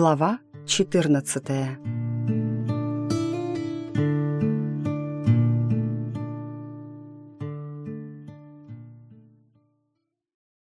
Глава 14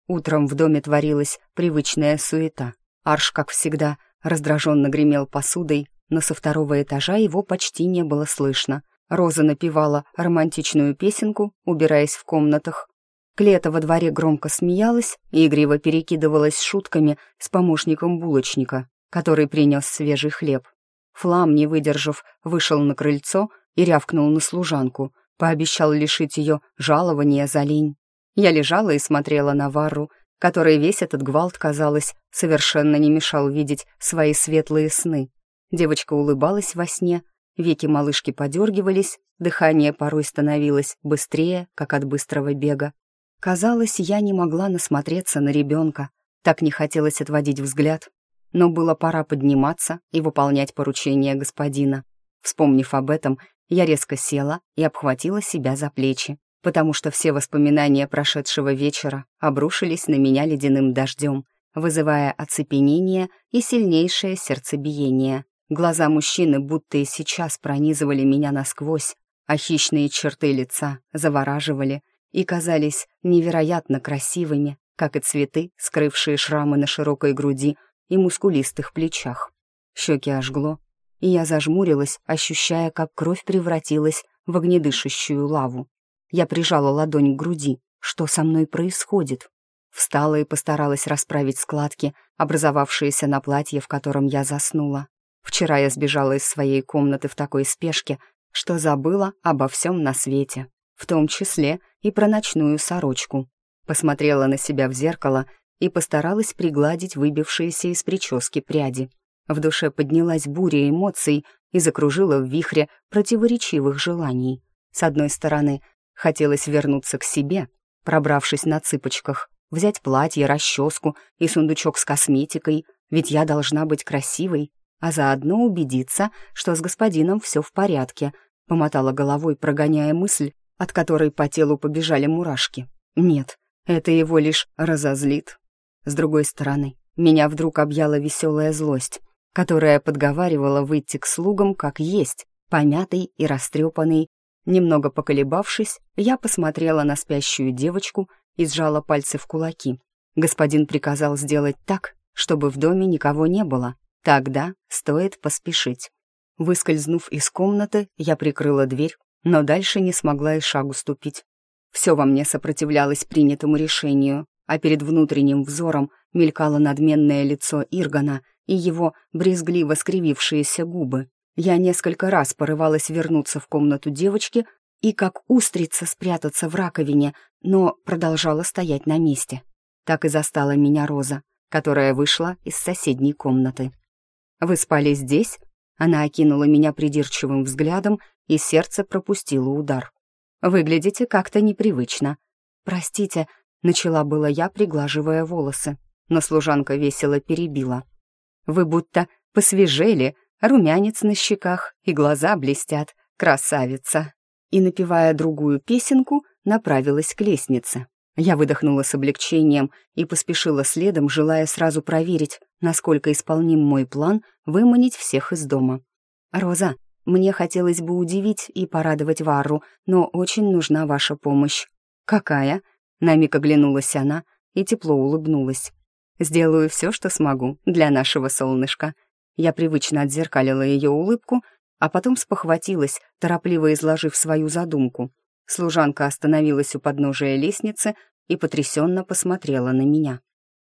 Утром в доме творилась привычная суета. Арш, как всегда, раздраженно гремел посудой, но со второго этажа его почти не было слышно. Роза напевала романтичную песенку, убираясь в комнатах. Клета во дворе громко смеялась и игриво перекидывалась шутками с помощником булочника, который принес свежий хлеб. Флам, не выдержав, вышел на крыльцо и рявкнул на служанку, пообещал лишить ее жалования за лень. Я лежала и смотрела на Варру, которой весь этот гвалт, казалось, совершенно не мешал видеть свои светлые сны. Девочка улыбалась во сне, веки малышки подергивались, дыхание порой становилось быстрее, как от быстрого бега. Казалось, я не могла насмотреться на ребенка, так не хотелось отводить взгляд, но было пора подниматься и выполнять поручение господина. Вспомнив об этом, я резко села и обхватила себя за плечи потому что все воспоминания прошедшего вечера обрушились на меня ледяным дождем, вызывая оцепенение и сильнейшее сердцебиение. Глаза мужчины будто и сейчас пронизывали меня насквозь, а хищные черты лица завораживали и казались невероятно красивыми, как и цветы, скрывшие шрамы на широкой груди и мускулистых плечах. Щеки ожгло, и я зажмурилась, ощущая, как кровь превратилась в огнедышащую лаву. Я прижала ладонь к груди. Что со мной происходит? Встала и постаралась расправить складки, образовавшиеся на платье, в котором я заснула. Вчера я сбежала из своей комнаты в такой спешке, что забыла обо всем на свете, в том числе и про ночную сорочку. Посмотрела на себя в зеркало и постаралась пригладить выбившиеся из прически пряди. В душе поднялась буря эмоций и закружила в вихре противоречивых желаний. С одной стороны, Хотелось вернуться к себе, пробравшись на цыпочках, взять платье, расческу и сундучок с косметикой, ведь я должна быть красивой, а заодно убедиться, что с господином все в порядке, помотала головой, прогоняя мысль, от которой по телу побежали мурашки. Нет, это его лишь разозлит. С другой стороны, меня вдруг объяла веселая злость, которая подговаривала выйти к слугам как есть, помятый и растрепанный, Немного поколебавшись, я посмотрела на спящую девочку и сжала пальцы в кулаки. Господин приказал сделать так, чтобы в доме никого не было. Тогда стоит поспешить. Выскользнув из комнаты, я прикрыла дверь, но дальше не смогла и шагу ступить. Все во мне сопротивлялось принятому решению, а перед внутренним взором мелькало надменное лицо Иргана и его брезгливо скривившиеся губы. Я несколько раз порывалась вернуться в комнату девочки и как устрица спрятаться в раковине, но продолжала стоять на месте. Так и застала меня Роза, которая вышла из соседней комнаты. «Вы спали здесь?» Она окинула меня придирчивым взглядом, и сердце пропустило удар. «Выглядите как-то непривычно». «Простите», — начала было я, приглаживая волосы, но служанка весело перебила. «Вы будто посвежели», румянец на щеках и глаза блестят. Красавица!» И, напевая другую песенку, направилась к лестнице. Я выдохнула с облегчением и поспешила следом, желая сразу проверить, насколько исполним мой план выманить всех из дома. «Роза, мне хотелось бы удивить и порадовать Варру, но очень нужна ваша помощь». «Какая?» — на миг оглянулась она и тепло улыбнулась. «Сделаю все, что смогу для нашего солнышка», я привычно отзеркалила ее улыбку, а потом спохватилась, торопливо изложив свою задумку. Служанка остановилась у подножия лестницы и потрясенно посмотрела на меня.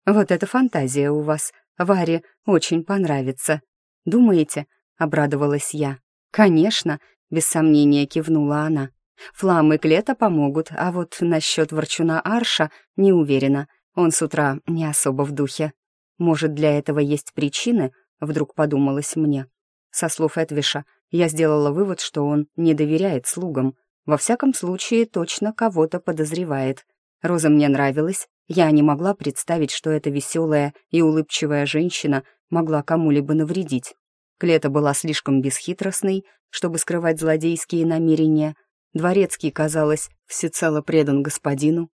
«Вот эта фантазия у вас. Варе очень понравится. Думаете?» — обрадовалась я. «Конечно», — без сомнения кивнула она. «Флам и Клета помогут, а вот насчет ворчуна Арша не уверена. Он с утра не особо в духе. Может, для этого есть причины?» Вдруг подумалось мне. Со слов Эдвиша я сделала вывод, что он не доверяет слугам. Во всяком случае, точно кого-то подозревает. Роза мне нравилась, я не могла представить, что эта веселая и улыбчивая женщина могла кому-либо навредить. Клета была слишком бесхитростной, чтобы скрывать злодейские намерения. Дворецкий, казалось, всецело предан господину.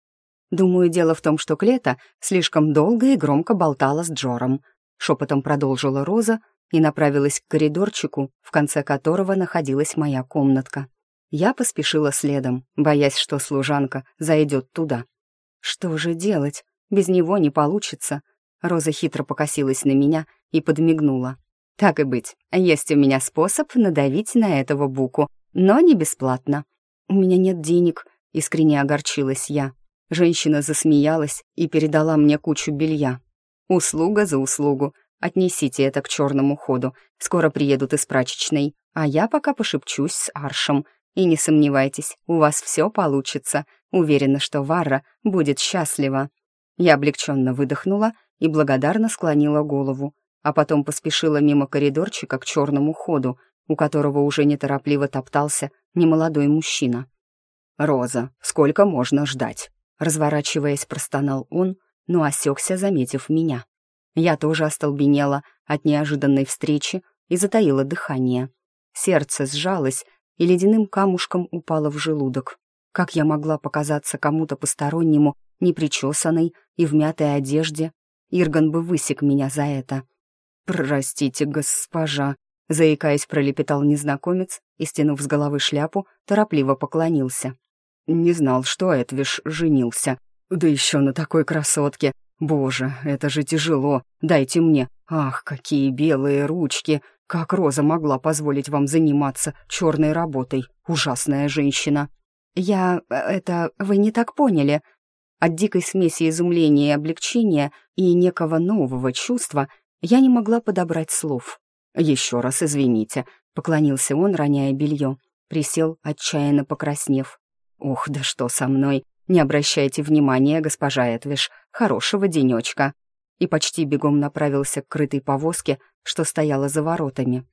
Думаю, дело в том, что Клета слишком долго и громко болтала с Джором. шепотом продолжила Роза и направилась к коридорчику, в конце которого находилась моя комнатка. Я поспешила следом, боясь, что служанка зайдет туда. Что же делать? Без него не получится. Роза хитро покосилась на меня и подмигнула. Так и быть, есть у меня способ надавить на этого буку, но не бесплатно. У меня нет денег, искренне огорчилась я. Женщина засмеялась и передала мне кучу белья. Услуга за услугу. Отнесите это к черному ходу. Скоро приедут из прачечной, а я пока пошепчусь с Аршем — и не сомневайтесь, у вас все получится. Уверена, что Варра будет счастлива». Я облегченно выдохнула и благодарно склонила голову, а потом поспешила мимо коридорчика к черному ходу, у которого уже неторопливо топтался немолодой мужчина. «Роза, сколько можно ждать?» Разворачиваясь, простонал он, но осекся, заметив меня. Я тоже остолбенела от неожиданной встречи и затаила дыхание. Сердце сжалось, и ледяным камушком упала в желудок. Как я могла показаться кому-то постороннему, непричесанной и в мятой одежде? Ирган бы высек меня за это. «Простите, госпожа», — заикаясь, пролепетал незнакомец и, стянув с головы шляпу, торопливо поклонился. «Не знал, что Эдвиш женился. Да еще на такой красотке. Боже, это же тяжело. Дайте мне. Ах, какие белые ручки. Как Роза могла позволить вам заниматься черной работой, ужасная женщина? Я... Э, это... вы не так поняли. От дикой смеси изумления и облегчения и некого нового чувства я не могла подобрать слов. «Еще раз извините», — поклонился он, роняя белье. Присел, отчаянно покраснев. «Ух, да что со мной! Не обращайте внимания, госпожа Этвиш, хорошего денечка!» И почти бегом направился к крытой повозке, что стояла за воротами.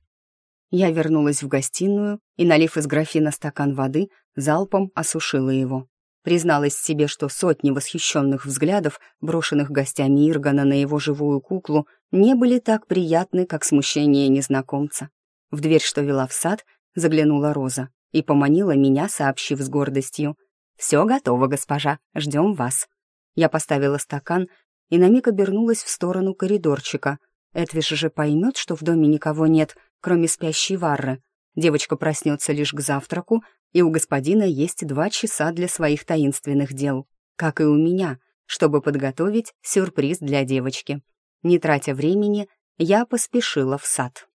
Я вернулась в гостиную и, налив из графина стакан воды, залпом осушила его. Призналась себе, что сотни восхищенных взглядов, брошенных гостями Иргана на его живую куклу, не были так приятны, как смущение незнакомца. В дверь, что вела в сад, заглянула Роза и поманила меня, сообщив с гордостью. «Все готово, госпожа, ждем вас». Я поставила стакан и на миг обернулась в сторону коридорчика, Эдвиш же поймет, что в доме никого нет, кроме спящей Варры. Девочка проснется лишь к завтраку, и у господина есть два часа для своих таинственных дел, как и у меня, чтобы подготовить сюрприз для девочки. Не тратя времени, я поспешила в сад.